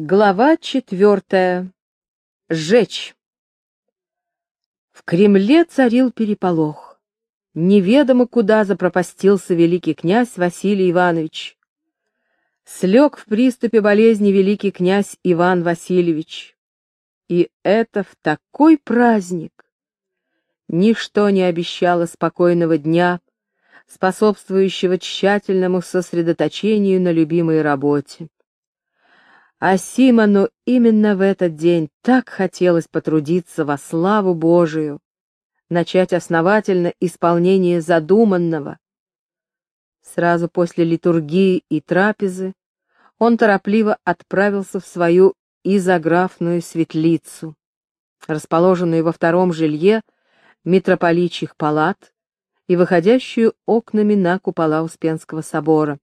Глава четвертая. Сжечь. В Кремле царил переполох. Неведомо куда запропастился великий князь Василий Иванович. Слег в приступе болезни великий князь Иван Васильевич. И это в такой праздник. Ничто не обещало спокойного дня, способствующего тщательному сосредоточению на любимой работе. А Симону именно в этот день так хотелось потрудиться во славу Божию, начать основательно исполнение задуманного. Сразу после литургии и трапезы он торопливо отправился в свою изографную светлицу, расположенную во втором жилье митрополичьих палат и выходящую окнами на купола Успенского собора.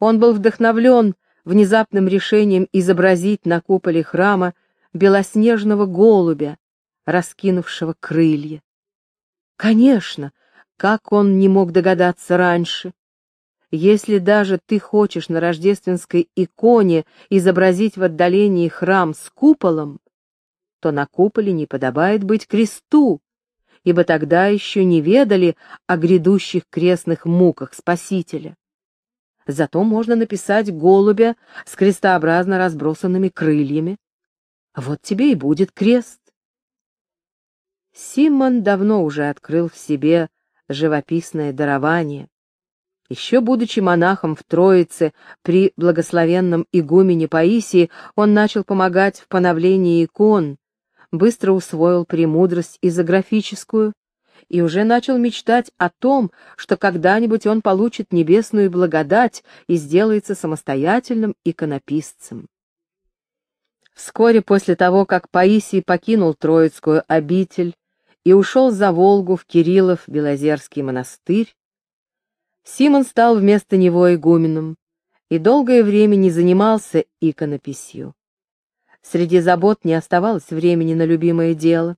Он был вдохновлен внезапным решением изобразить на куполе храма белоснежного голубя, раскинувшего крылья. Конечно, как он не мог догадаться раньше. Если даже ты хочешь на рождественской иконе изобразить в отдалении храм с куполом, то на куполе не подобает быть кресту, ибо тогда еще не ведали о грядущих крестных муках Спасителя. Зато можно написать голубя с крестообразно разбросанными крыльями. Вот тебе и будет крест. Симон давно уже открыл в себе живописное дарование. Еще будучи монахом в Троице при благословенном игумене Паисии, он начал помогать в поновлении икон, быстро усвоил премудрость изографическую и уже начал мечтать о том, что когда-нибудь он получит небесную благодать и сделается самостоятельным иконописцем. Вскоре после того, как Паисий покинул Троицкую обитель и ушел за Волгу в Кириллов-Белозерский монастырь, Симон стал вместо него игуменом и долгое время не занимался иконописью. Среди забот не оставалось времени на любимое дело.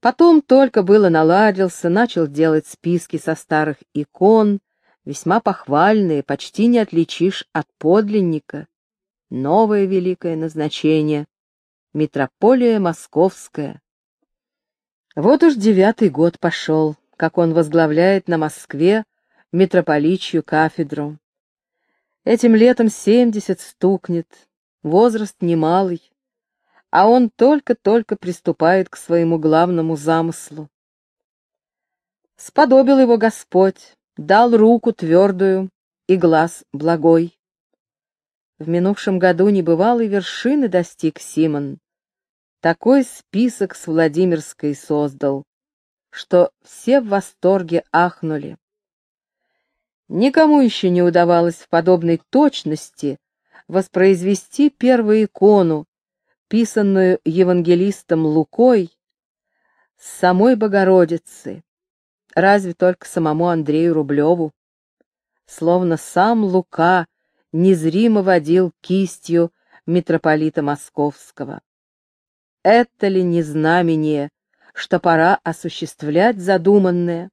Потом только было наладился, начал делать списки со старых икон, весьма похвальные, почти не отличишь от подлинника. Новое великое назначение — Митрополия Московская. Вот уж девятый год пошел, как он возглавляет на Москве митрополичью кафедру. Этим летом семьдесят стукнет, возраст немалый а он только-только приступает к своему главному замыслу. Сподобил его Господь, дал руку твердую и глаз благой. В минувшем году небывалой вершины достиг Симон. Такой список с Владимирской создал, что все в восторге ахнули. Никому еще не удавалось в подобной точности воспроизвести первую икону, писанную евангелистом Лукой, с самой Богородицы, разве только самому Андрею Рублеву. Словно сам Лука незримо водил кистью митрополита Московского. Это ли не знамение, что пора осуществлять задуманное?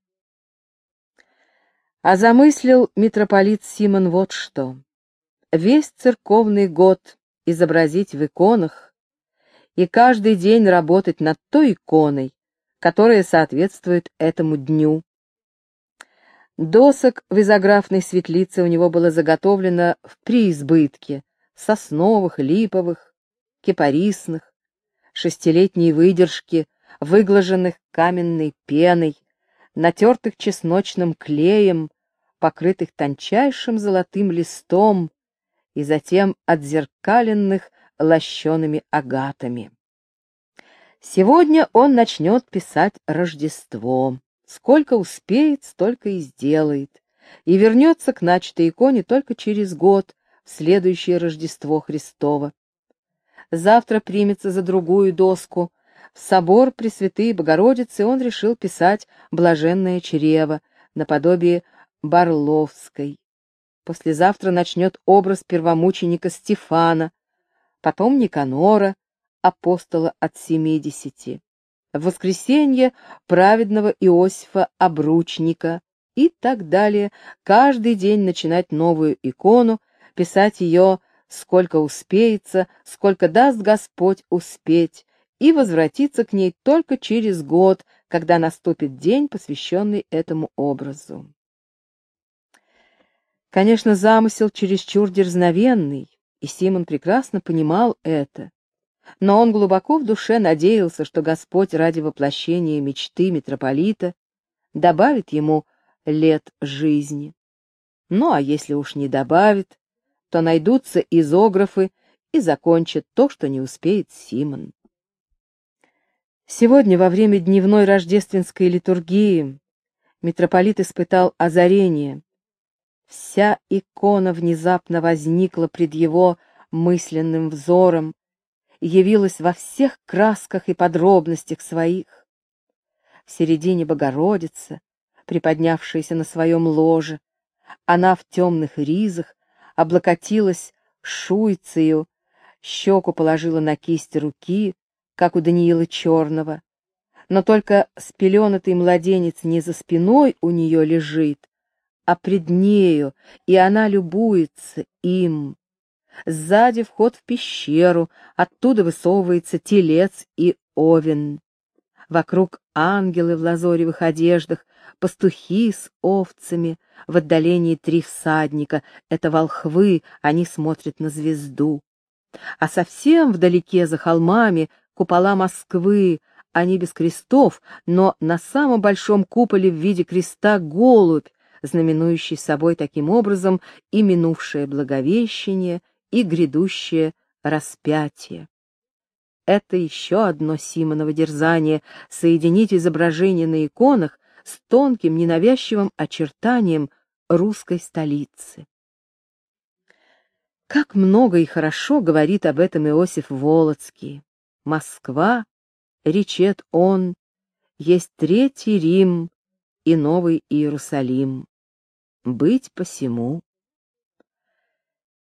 А замыслил митрополит Симон вот что. Весь церковный год изобразить в иконах и каждый день работать над той иконой, которая соответствует этому дню. Досок в изографной светлице у него было заготовлено в преизбытке, сосновых, липовых, кипарисных, шестилетней выдержки, выглаженных каменной пеной, натертых чесночным клеем, покрытых тончайшим золотым листом и затем отзеркаленных лощеными агатами. Сегодня он начнет писать Рождество. Сколько успеет, столько и сделает. И вернется к начатой иконе только через год, в следующее Рождество Христово. Завтра примется за другую доску. В собор Пресвятые Богородицы он решил писать «Блаженное чрево» наподобие Барловской. Послезавтра начнет образ первомученика Стефана, потом Никанора, апостола от семидесяти, в воскресенье праведного Иосифа Обручника и так далее, каждый день начинать новую икону, писать ее сколько успеется, сколько даст Господь успеть, и возвратиться к ней только через год, когда наступит день, посвященный этому образу. Конечно, замысел чересчур дерзновенный, и Симон прекрасно понимал это, но он глубоко в душе надеялся, что Господь ради воплощения мечты митрополита добавит ему лет жизни. Ну а если уж не добавит, то найдутся изографы и закончат то, что не успеет Симон. Сегодня, во время дневной рождественской литургии, митрополит испытал озарение. Вся икона внезапно возникла пред его мысленным взором, явилась во всех красках и подробностях своих. В середине Богородица, приподнявшаяся на своем ложе, она в темных ризах облокотилась шуйцею, щеку положила на кисть руки, как у Даниила Черного. Но только спеленатый младенец не за спиной у нее лежит, а пред нею, и она любуется им. Сзади вход в пещеру, оттуда высовывается телец и овен. Вокруг ангелы в лазоревых одеждах, пастухи с овцами, в отдалении три всадника, это волхвы, они смотрят на звезду. А совсем вдалеке за холмами купола Москвы, они без крестов, но на самом большом куполе в виде креста голубь, знаменующий собой таким образом и минувшее Благовещение, и грядущее распятие. Это еще одно Симоново дерзание — соединить изображение на иконах с тонким ненавязчивым очертанием русской столицы. Как много и хорошо говорит об этом Иосиф Волоцкий. Москва, речет он, есть третий Рим и новый Иерусалим. Быть посему.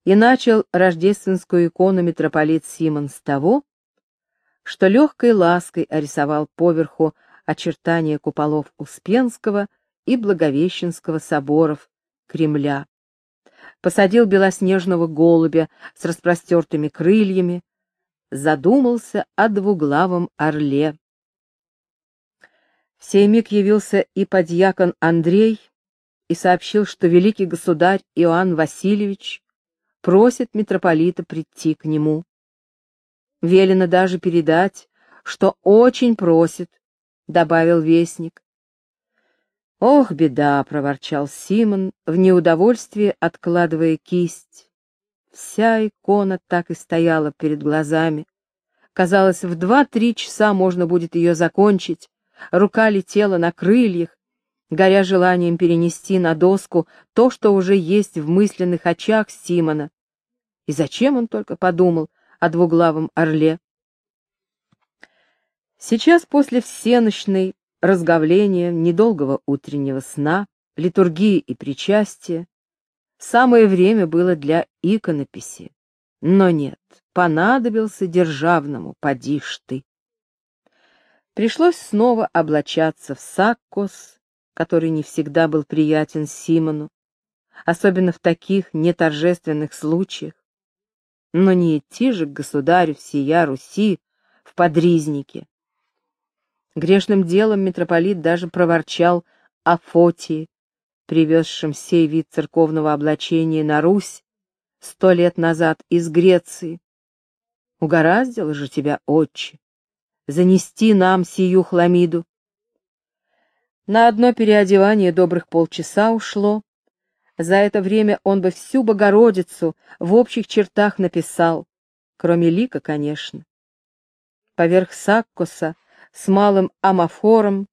И начал рождественскую икону митрополит Симон с того, что легкой лаской орисовал поверху очертания куполов Успенского и Благовещенского соборов Кремля. Посадил белоснежного голубя с распростертыми крыльями, задумался о двуглавом орле. В сей миг явился и подьякон Андрей и сообщил, что великий государь Иоанн Васильевич просит митрополита прийти к нему. Велено даже передать, что очень просит, — добавил вестник. «Ох, беда!» — проворчал Симон, в неудовольствии откладывая кисть. Вся икона так и стояла перед глазами. Казалось, в два-три часа можно будет ее закончить. Рука летела на крыльях, горя желанием перенести на доску то, что уже есть в мысленных очах Симона. И зачем он только подумал о двуглавом орле? Сейчас после всеночной разговления, недолгого утреннего сна, литургии и причастия, Самое время было для иконописи. Но нет, понадобился державному, поди ж ты. Пришлось снова облачаться в саккос, который не всегда был приятен Симону, особенно в таких неторжественных случаях. Но не идти же к государю всея Руси в подризнике. Грешным делом митрополит даже проворчал о Фотии, привезшим сей вид церковного облачения на Русь сто лет назад из Греции. Угораздило же тебя, отче, занести нам сию хламиду. На одно переодевание добрых полчаса ушло. За это время он бы всю Богородицу в общих чертах написал, кроме лика, конечно. Поверх саккоса с малым амафором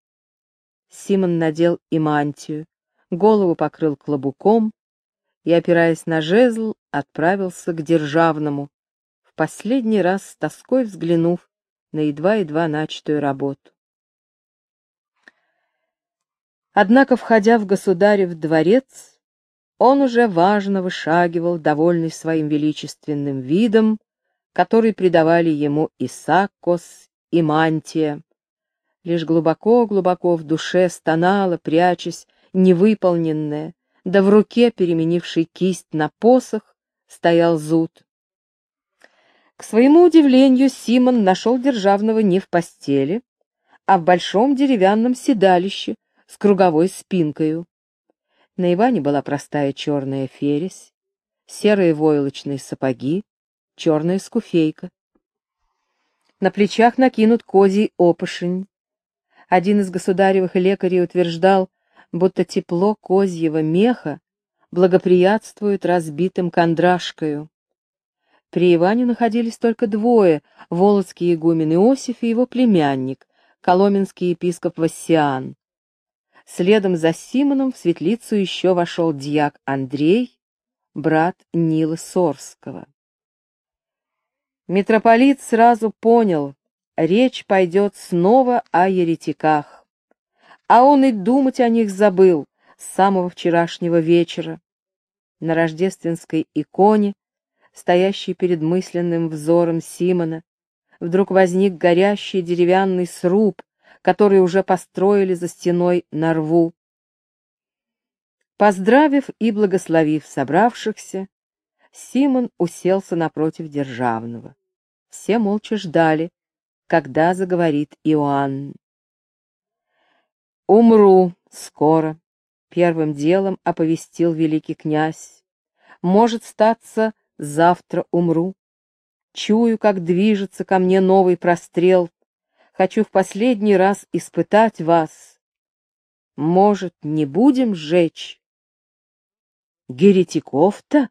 Симон надел и мантию голову покрыл клобуком и, опираясь на жезл, отправился к Державному, в последний раз с тоской взглянув на едва-едва начатую работу. Однако, входя в государев дворец, он уже важно вышагивал, довольный своим величественным видом, который придавали ему и саккос, и мантия. Лишь глубоко-глубоко в душе стонала, прячась, невыполненное, да в руке, переменивший кисть на посох, стоял зуд. К своему удивлению, Симон нашел Державного не в постели, а в большом деревянном седалище с круговой спинкою. На Иване была простая черная фересь, серые войлочные сапоги, черная скуфейка. На плечах накинут козий опошень. Один из государевых лекарей утверждал, будто тепло козьего меха благоприятствует разбитым кондрашкою. При Иване находились только двое — волоцкий игумен Иосиф и его племянник, коломенский епископ Вассиан. Следом за Симоном в светлицу еще вошел дьяк Андрей, брат Нила Сорского. Митрополит сразу понял, речь пойдет снова о еретиках, а он и думать о них забыл с самого вчерашнего вечера. На рождественской иконе стоящий перед мысленным взором Симона, вдруг возник горящий деревянный сруб, который уже построили за стеной на рву. Поздравив и благословив собравшихся, Симон уселся напротив Державного. Все молча ждали, когда заговорит Иоанн. «Умру скоро», — первым делом оповестил великий князь. «Может статься, Завтра умру. Чую, как движется ко мне новый прострел. Хочу в последний раз испытать вас. Может, не будем сжечь? Геретиков-то?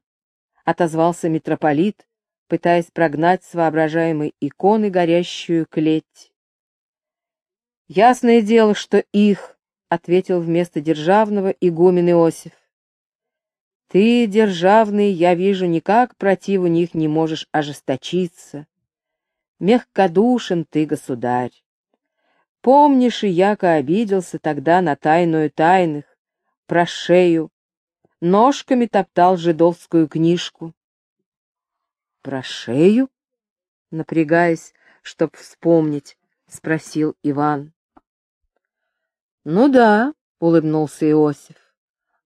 — отозвался митрополит, пытаясь прогнать с воображаемой иконы горящую клеть. «Ясное дело, что их», — ответил вместо державного игумен Иосиф. Ты, державный, я вижу, никак противу них не можешь ожесточиться. Мягкодушен ты, государь. Помнишь, и яко обиделся тогда на тайную тайных, про шею, ножками топтал жидовскую книжку. Про шею? Напрягаясь, чтоб вспомнить, спросил Иван. Ну да, улыбнулся Иосиф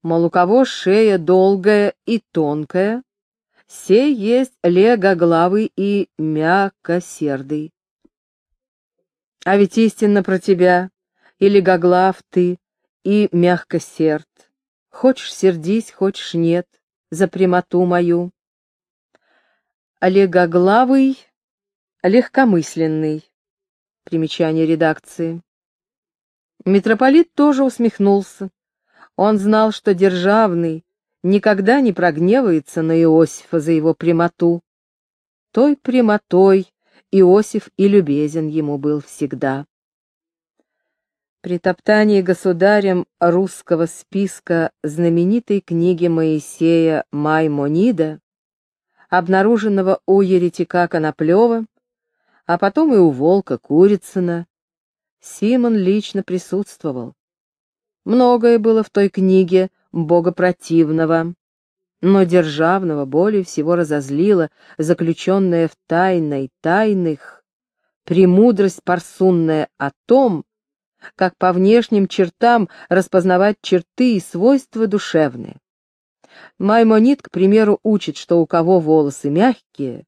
мол, у кого шея долгая и тонкая, сей есть легоглавый и мягкосердый. А ведь истинно про тебя, и легоглав ты, и мягкосерд. Хочешь сердись, хочешь нет, за прямоту мою. Легоглавый, легкомысленный. Примечание редакции. Митрополит тоже усмехнулся, он знал, что Державный никогда не прогневается на Иосифа за его прямоту. Той прямотой Иосиф и любезен ему был всегда. При топтании государем русского списка знаменитой книги Моисея Маймонида, обнаруженного у еретика Коноплева, а потом и у волка Курицына, Симон лично присутствовал. Многое было в той книге богопротивного, но державного более всего разозлило заключенная в тайной тайных премудрость парсунная о том, как по внешним чертам распознавать черты и свойства душевные. Маймонит, к примеру, учит, что у кого волосы мягкие,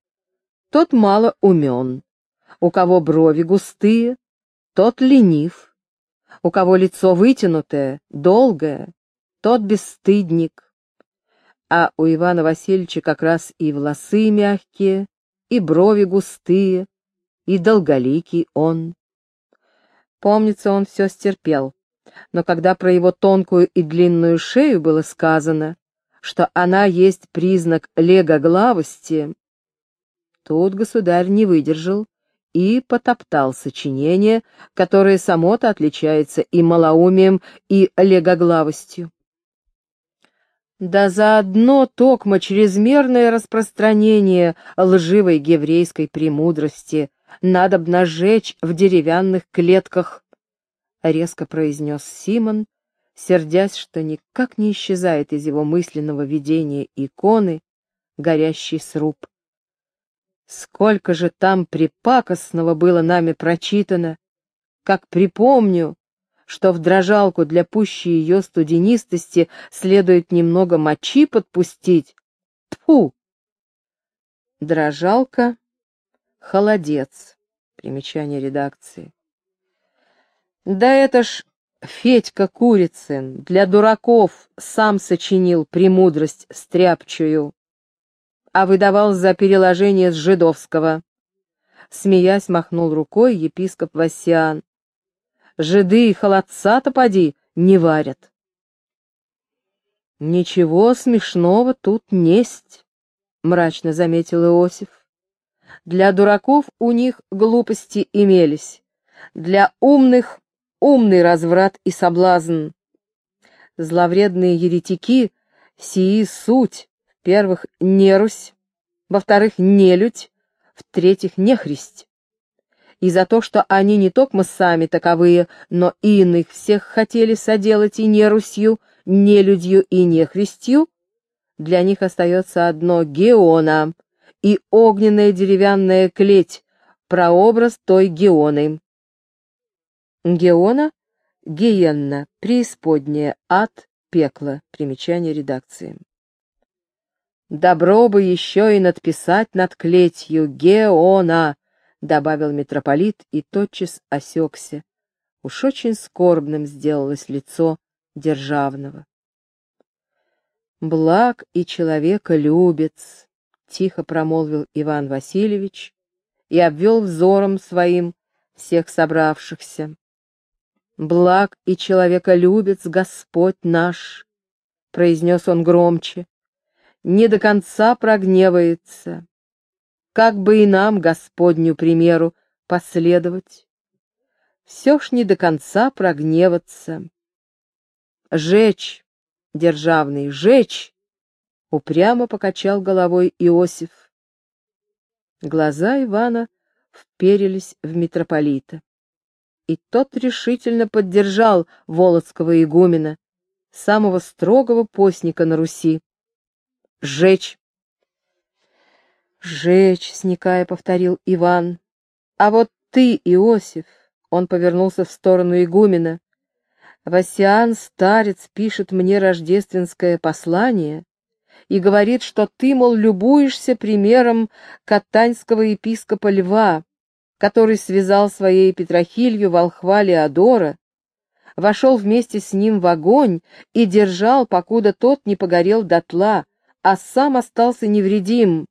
тот мало умен, у кого брови густые, тот ленив, у кого лицо вытянутое, долгое, тот бесстыдник. А у Ивана Васильевича как раз и волосы мягкие, и брови густые, и долголикий он. Помнится, он все стерпел, но когда про его тонкую и длинную шею было сказано, что она есть признак легоглавости, тут государь не выдержал и потоптал сочинение, которое само-то отличается и малоумием, и легоглавостью. Да заодно токмо чрезмерное распространение лживой еврейской премудрости надо обнажечь в деревянных клетках, — резко произнес Симон, сердясь, что никак не исчезает из его мысленного видения иконы горящий сруб. Сколько же там припакостного было нами прочитано, как припомню, что в дрожалку для пущей ее студенистости следует немного мочи подпустить. Тьфу! Дрожалка Холодец. Примечание редакции. Да это ж Федька Курицын для дураков сам сочинил премудрость стряпчую, а выдавал за переложение с жидовского. Смеясь, махнул рукой епископ Васян. Жиды и холодца-то поди не варят. Ничего смешного тут несть, мрачно заметил Иосиф. Для дураков у них глупости имелись, для умных умный разврат и соблазн. Зловредные еретики сии суть, в-первых, нерусь, во-вторых, нелюдь, в-третьих, нехристь. И за то, что они не только сами таковые, но и иных всех хотели соделать и нерусью, нелюдью и нехристью, для них остается одно геона и огненная деревянная клеть, прообраз той геоны. Геона, гиенна, преисподняя, ад, пекло. Примечание редакции. «Добро бы еще и надписать над клетью Геона», — добавил митрополит и тотчас осекся. Уж очень скорбным сделалось лицо державного. «Благ и человека любец», — тихо промолвил Иван Васильевич и обвел взором своим всех собравшихся. «Благ и человеколюбец Господь наш», — произнес он громче, — «не до конца прогневается. Как бы и нам, Господню примеру, последовать? Все ж не до конца прогневаться. Жечь, державный, жечь!» — упрямо покачал головой Иосиф. Глаза Ивана вперились в митрополита и тот решительно поддержал Володского игумена, самого строгого постника на Руси. «Сжечь!» «Сжечь!» — сникая повторил Иван. «А вот ты, Иосиф!» — он повернулся в сторону игумена. «Васиан, старец, пишет мне рождественское послание» и говорит, что ты, мол, любуешься примером катаньского епископа Льва, который связал своей Петрохилью волхва Леодора, вошел вместе с ним в огонь и держал, покуда тот не погорел дотла, а сам остался невредим.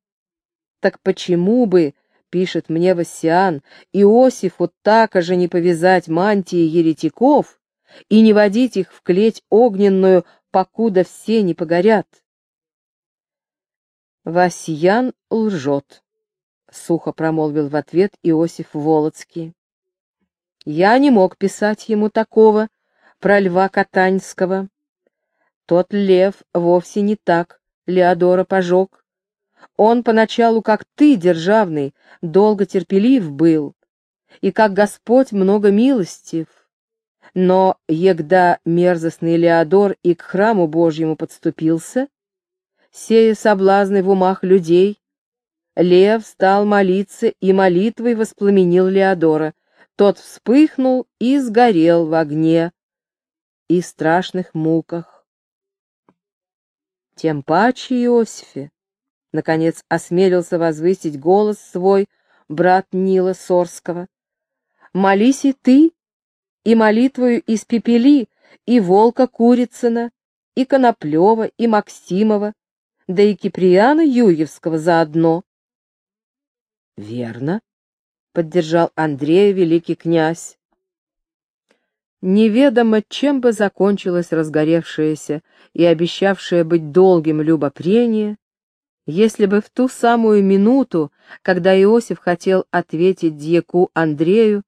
Так почему бы, пишет мне Вассиан, Иосифу так же не повязать мантии еретиков и не водить их в клеть огненную, покуда все не погорят? Васьян лжет. — сухо промолвил в ответ Иосиф Волоцкий. «Я не мог писать ему такого про льва Катаньского. Тот лев вовсе не так Леодора пожег. Он поначалу, как ты, державный, долго терпелив был, и как Господь много милостив. Но, егда мерзостный Леодор и к храму Божьему подступился, сея соблазны в умах людей, Лев стал молиться и молитвой воспламенил Леодора. Тот вспыхнул и сгорел в огне и страшных муках. Тем паче Иосифе, наконец, осмелился возвысить голос свой брат Нила Сорского. «Молись и ты, и молитвою испепели и Волка Курицына, и Коноплева, и Максимова, да и Киприана Юрьевского заодно. Верно, поддержал Андрея великий князь. Неведомо, чем бы закончилось разгоревшееся и обещавшее быть долгим любопрение, если бы в ту самую минуту, когда Иосиф хотел ответить дьяку Андрею,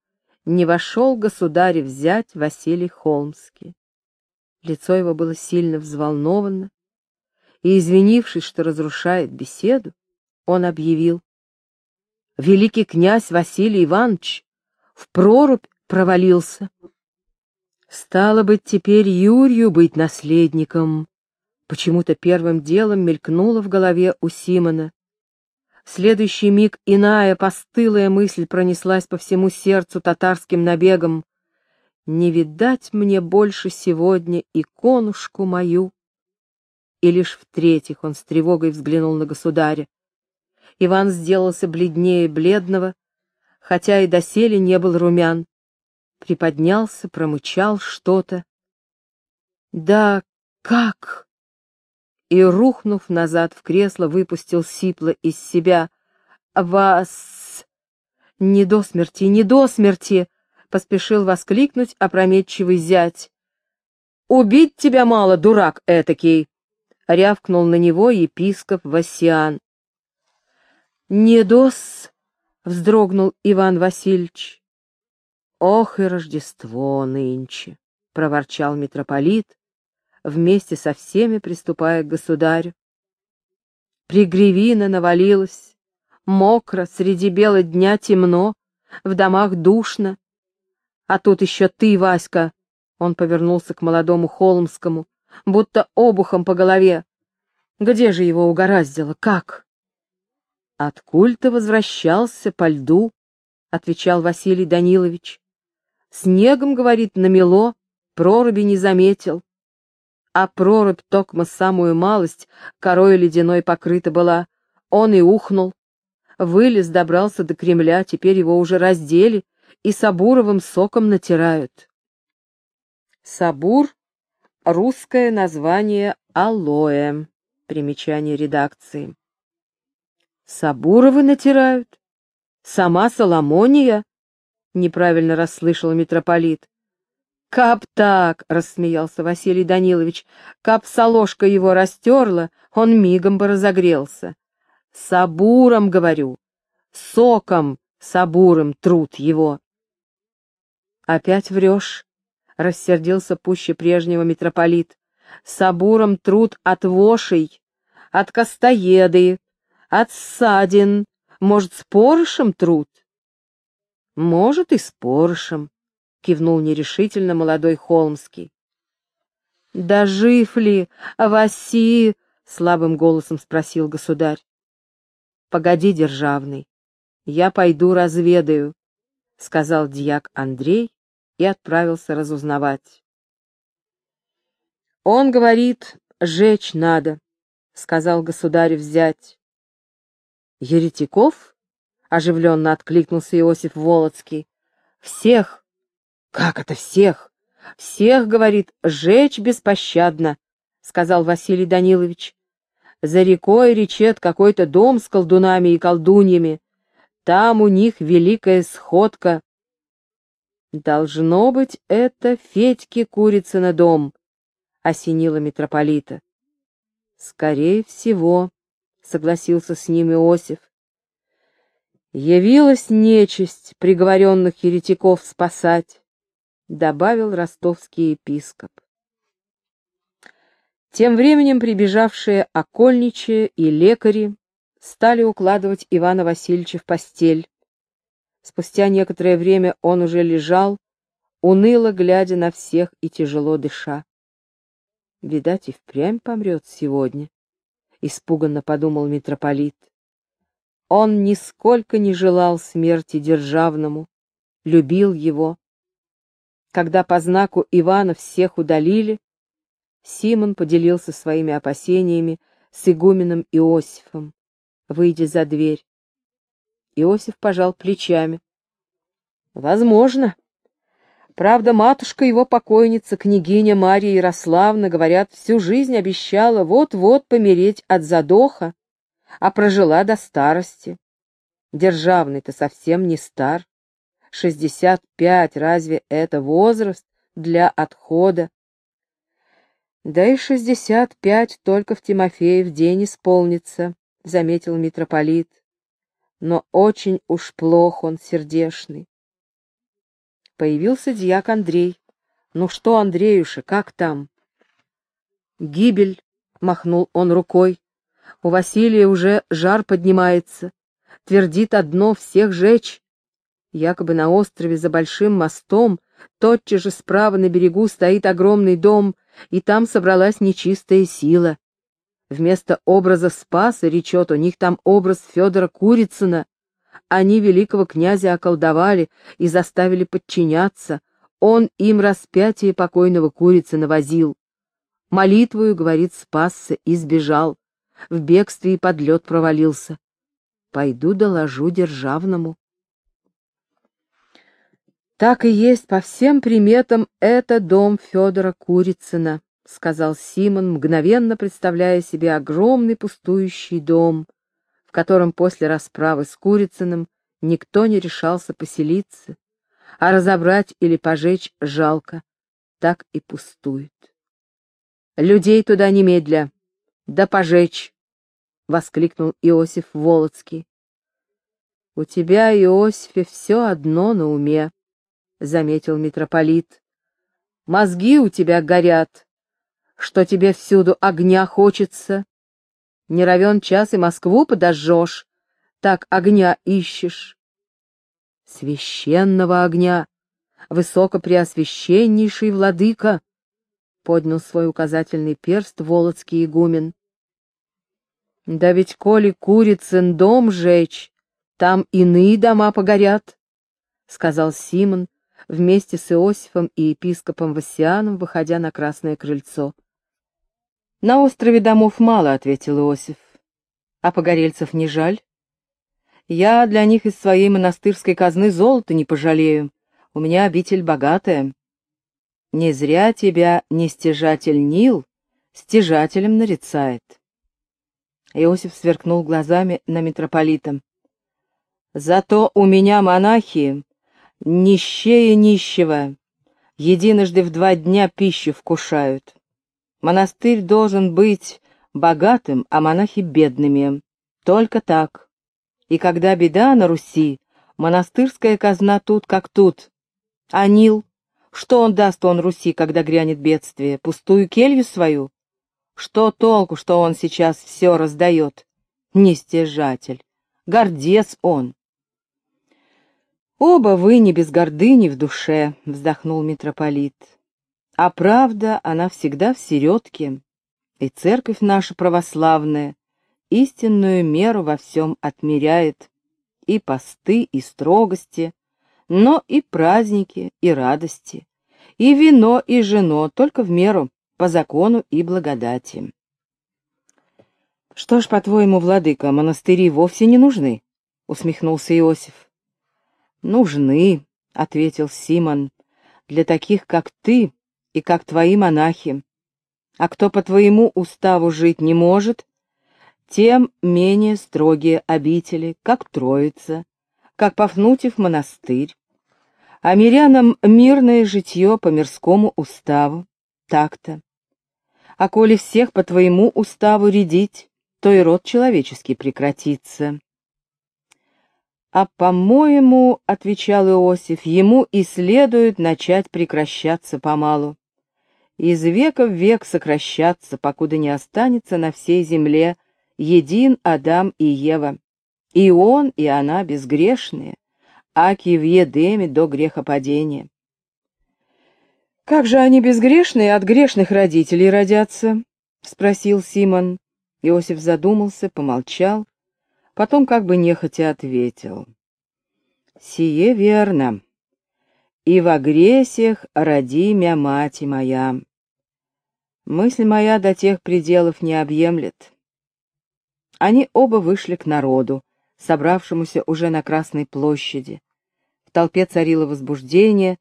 не вошел государь взять Василий Холмский. Лицо его было сильно взволновано, и, извинившись, что разрушает беседу, он объявил, великий князь Василий Иванович в прорубь провалился. Стало быть, теперь Юрию быть наследником. Почему-то первым делом мелькнуло в голове у Симона. В следующий миг иная постылая мысль пронеслась по всему сердцу татарским набегом. «Не видать мне больше сегодня иконушку мою». И лишь в-третьих он с тревогой взглянул на государя. Иван сделался бледнее бледного, хотя и доселе не был румян. Приподнялся, промычал что-то. «Да как?» И, рухнув назад в кресло, выпустил сипло из себя. «Вас...» «Не до смерти, не до смерти!» — поспешил воскликнуть опрометчивый зять. «Убить тебя мало, дурак этакий!» — рявкнул на него епископ Васиан. «Не дос!» — вздрогнул Иван Васильевич. «Ох и Рождество нынче!» — проворчал митрополит, вместе со всеми приступая к государю. Пригревина навалилась, мокро, среди бела дня темно, в домах душно. А тут еще ты, Васька, — он повернулся к молодому Холмскому, будто обухом по голове. Где же его угораздило, как? От культа возвращался по льду, — отвечал Василий Данилович. Снегом, говорит, намело, проруби не заметил. А прорубь токма самую малость, корой ледяной покрыта была. Он и ухнул. Вылез, добрался до Кремля, теперь его уже раздели и сабуровым соком натирают. Сабур — русское название алоэ. Примечание редакции. Сабуровы натирают? Сама Соломония? Неправильно расслышал митрополит. Кап так, рассмеялся Василий Данилович, кап соложка его растерла, он мигом бы разогрелся. Сабуром, говорю, соком сабуром труд его. Опять врешь, рассердился пуще прежнего митрополит. Сабуром труд от вошей, от костоеды, от ссадин, может, с поршем труд? Может, и с поршем, кивнул нерешительно молодой Холмский. Да жив ли, Васи? слабым голосом спросил государь. Погоди, державный, я пойду разведаю, сказал дьяк Андрей и отправился разузнавать. Он говорит, жечь надо, сказал государь взять. Еретиков? Оживленно откликнулся Иосиф Волоцкий. Всех. Как это всех? Всех, говорит, жечь беспощадно, сказал Василий Данилович. За рекой речет какой-то дом с колдунами и колдуньями. Там у них великая сходка. Должно быть, это Федьки Курицына дом, осенила митрополита. Скорее всего, согласился с ним Иосиф. Явилась нечисть приговоренных еретиков спасать, добавил ростовский епископ. Тем временем прибежавшие окольничие и лекари стали укладывать Ивана Васильевича в постель. Спустя некоторое время он уже лежал, уныло глядя на всех и тяжело дыша. Видать, и впрямь помрет сегодня, — испуганно подумал митрополит. Он нисколько не желал смерти державному, любил его. Когда по знаку Ивана всех удалили, Симон поделился своими опасениями с игуменом Иосифом, выйдя за дверь. Иосиф пожал плечами. Возможно. Правда, матушка его покойница, княгиня Мария Ярославна, говорят, всю жизнь обещала вот-вот помереть от задоха, а прожила до старости. Державный-то совсем не стар. Шестьдесят пять, разве это возраст для отхода? Да и шестьдесят пять только в Тимофеев день исполнится, — заметил митрополит. Но очень уж плох он, сердешный. Появился дьяк Андрей. Ну что, Андреюша, как там? Гибель, — махнул он рукой. У Василия уже жар поднимается. Твердит одно всех жечь. Якобы на острове за большим мостом, тотчас же справа на берегу стоит огромный дом, и там собралась нечистая сила. Вместо образа Спаса речет у них там образ Федора Курицына. Они великого князя околдовали и заставили подчиняться. Он им распятие покойного Курицына возил. Молитвою, говорит, спасся и сбежал в бегстве и под лед провалился. пойду доложу державному. Так и есть по всем приметам это дом Федора Курицына, сказал Симон, мгновенно представляя себе огромный пустующий дом, в котором после расправы с Курицыным никто не решался поселиться, а разобрать или пожечь жалко, так и пустует. Людей туда немедля, да пожечь, — воскликнул Иосиф Волоцкий. — У тебя, Иосифе, все одно на уме, — заметил митрополит. — Мозги у тебя горят, что тебе всюду огня хочется. Не равен час и Москву подожжешь, так огня ищешь. Священного огня, высокопреосвященнейший владыка, поднял свой указательный перст волоцкий игумен. Да ведь коли курицын дом жечь, там иные дома погорят, — сказал Симон вместе с Иосифом и епископом Васианом, выходя на красное крыльцо. — На острове домов мало, — ответил Иосиф. — А погорельцев не жаль? Я для них из своей монастырской казны золота не пожалею. У меня обитель богатая. Не зря тебя не стяжатель Нил стяжателем нарицает. Иосиф сверкнул глазами на митрополита. Зато у меня монахи нищее нищего, единожды в два дня пищу вкушают. Монастырь должен быть богатым, а монахи бедными. Только так. И когда беда на Руси, монастырская казна тут как тут. А Нил что он даст он Руси, когда грянет бедствие? Пустую келью свою? Что толку, что он сейчас все раздает? Нестяжатель. Гордец он. «Оба вы не без гордыни в душе», — вздохнул митрополит. «А правда, она всегда в середке, и церковь наша православная истинную меру во всем отмеряет, и посты, и строгости, но и праздники, и радости, и вино, и жено, только в меру, по закону и благодати. «Что ж, по-твоему, владыка, монастыри вовсе не нужны?» — усмехнулся Иосиф. «Нужны», — ответил Симон, — «для таких, как ты и как твои монахи. А кто по твоему уставу жить не может, тем менее строгие обители, как Троица, как Пафнутьев монастырь, а мирянам мирное житье по мирскому уставу, так-то. А коли всех по твоему уставу рядить, то и род человеческий прекратится. А, по-моему, — отвечал Иосиф, — ему и следует начать прекращаться помалу. Из века в век сокращаться, покуда не останется на всей земле един Адам и Ева. И он, и она безгрешные, аки в Едеме до грехопадения. «Как же они безгрешные от грешных родителей родятся?» — спросил Симон. Иосиф задумался, помолчал, потом как бы нехотя ответил. «Сие верно. И в агрессиях роди мя мать моя. Мысль моя до тех пределов не объемлет». Они оба вышли к народу, собравшемуся уже на Красной площади. В толпе царило возбуждение.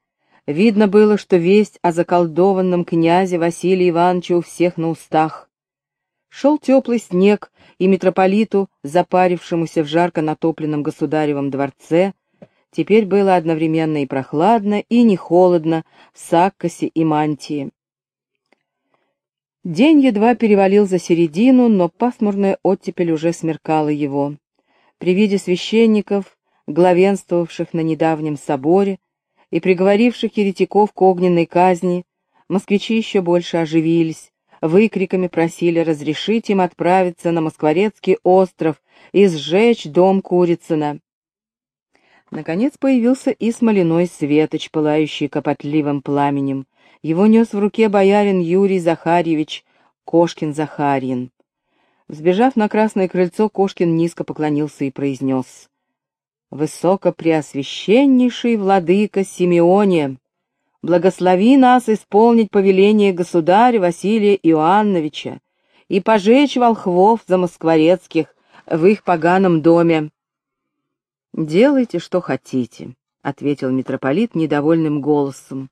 Видно было, что весть о заколдованном князе Василии Ивановиче у всех на устах. Шел теплый снег, и митрополиту, запарившемуся в жарко натопленном государевом дворце, теперь было одновременно и прохладно, и не холодно в саккосе и мантии. День едва перевалил за середину, но пасмурная оттепель уже смеркала его. При виде священников главенствовавших на недавнем соборе и приговоривших еретиков к огненной казни, москвичи еще больше оживились, выкриками просили разрешить им отправиться на Москворецкий остров и сжечь дом Курицына. Наконец появился и смоляной светоч, пылающий копотливым пламенем. Его нес в руке боярин Юрий Захарьевич Кошкин-Захарьин. Взбежав на красное крыльцо, Кошкин низко поклонился и произнес Высокопреосвященнейший владыка Симеоне, благослови нас исполнить повеление государя Василия Иоанновича и пожечь волхвов замоскворецких в их поганом доме, «Делайте, что хотите», — ответил митрополит недовольным голосом.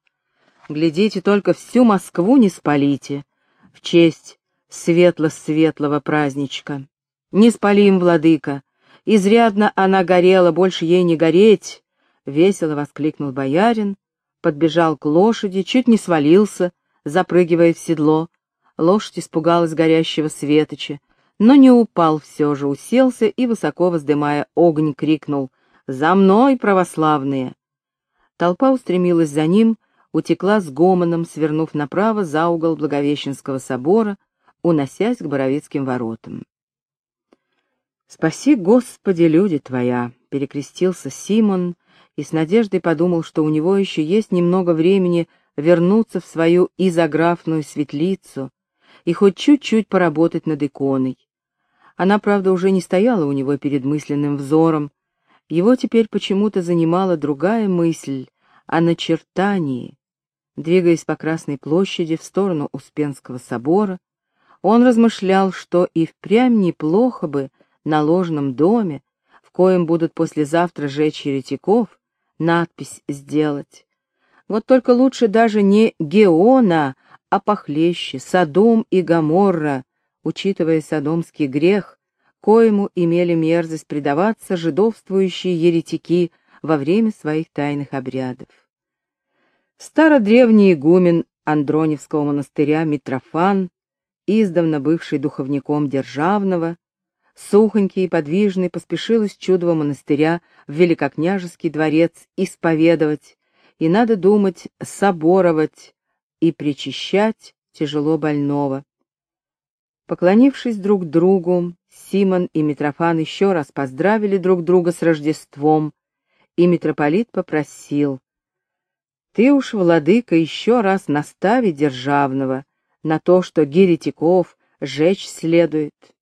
«Глядите, только всю Москву не спалите в честь светло-светлого праздничка. Не спалим, владыка, изрядно она горела, больше ей не гореть!» — весело воскликнул боярин, подбежал к лошади, чуть не свалился, запрыгивая в седло. Лошадь испугалась горящего светоча, но не упал все же, уселся и, высоко воздымая огонь, крикнул «За мной, православные!». Толпа устремилась за ним, утекла с гомоном, свернув направо за угол Благовещенского собора, уносясь к Боровицким воротам. «Спаси, Господи, люди Твоя!» — перекрестился Симон и с надеждой подумал, что у него еще есть немного времени вернуться в свою изографную светлицу и хоть чуть-чуть поработать над иконой. Она, правда, уже не стояла у него перед мысленным взором. Его теперь почему-то занимала другая мысль о начертании. Двигаясь по Красной площади в сторону Успенского собора, он размышлял, что и впрямь неплохо бы на ложном доме, в коем будут послезавтра жечь еретиков, надпись сделать. Вот только лучше даже не Геона, а похлеще, Содом и Гоморра, учитывая содомский грех, коему имели мерзость предаваться жидовствующие еретики во время своих тайных обрядов. Стародревний игумен Андроневского монастыря Митрофан, издавна бывший духовником Державного, сухонький и подвижный, поспешил из чудового монастыря в Великокняжеский дворец исповедовать, и, надо думать, соборовать и причащать тяжело больного. Поклонившись друг другу, Симон и Митрофан еще раз поздравили друг друга с Рождеством, и митрополит попросил, «Ты уж, владыка, еще раз настави державного на то, что еретиков жечь следует».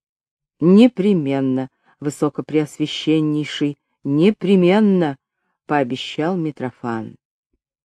«Непременно, высокопреосвященнейший, непременно», — пообещал Митрофан.